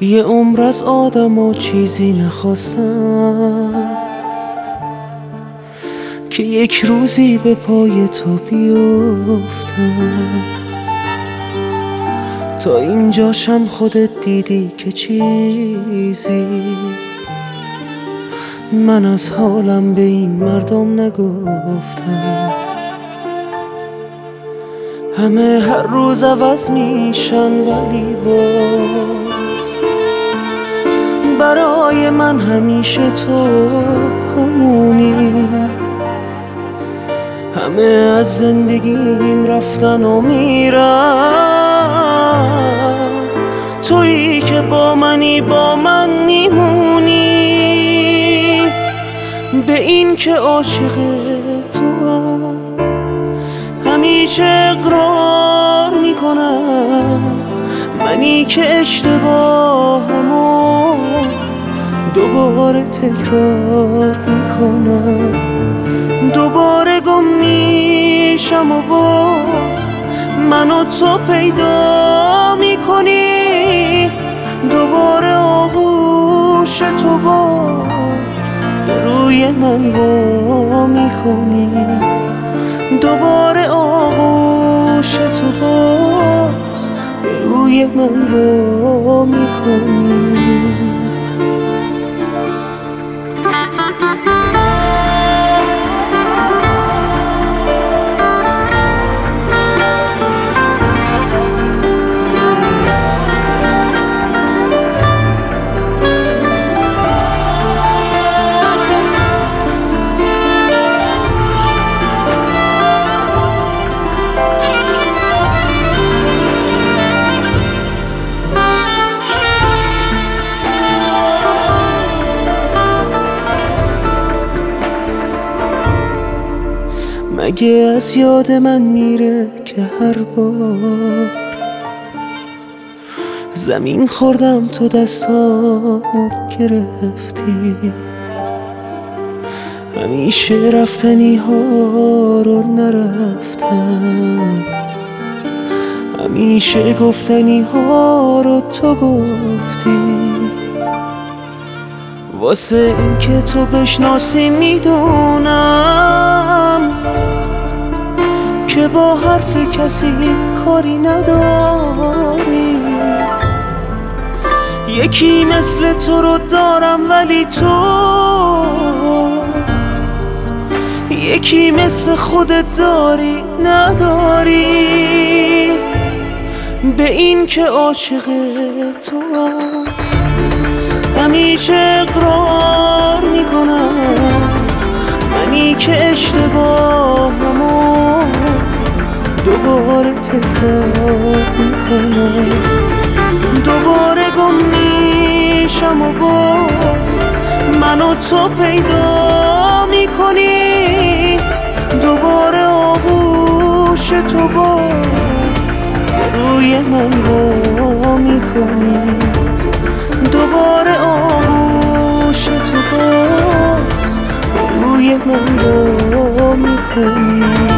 یه عمر از آدم و چیزی نخواستم. که یک روزی به پای تو بیفتم. تا اینجاشم خودت دیدی که چیزی. من از حالم به این مردم نگفتم. همه هر روز عوض میشن ولی باز برای من همیشه تو همونی. همه از زندگیم رفتن و میرن. تویی که با منی با من میمونی. به این که عاشق تو هم. همیشه اقرار می‌کنم. منی که اشتباهمو دوباره تکرار می‌کنم. دوباره گم میشم و باز منو تو پیدا می‌کنی. دوباره آغوش تو باز روی من وا می‌کنی. دوباره آغوش تو باز روی من وا می‌کنی. مگه از یاد من میره که هر بار زمین خوردم تو دستامو گرفتی؟ همیشه رفتنی ها رو نرفتم. همیشه گفتنی ها رو تو گفتی. واسه این که تو بشناسی می‌دونم که با حرف کسی کاری نداری. یکی مثل تو رو دارم ولی تو یکی مثل خودت داری نداری. به این که عاشق تو هم. همیشه اقرار می‌کنم. منی که اشتباهمو دوباره تکرار می‌کنم. دوباره گم میشم و باز منو تو پیدا می‌کنی. دوباره آغوش تو باز روی من وا می‌کنی. دوباره آغوش تو باز به روی من وا می‌کنی.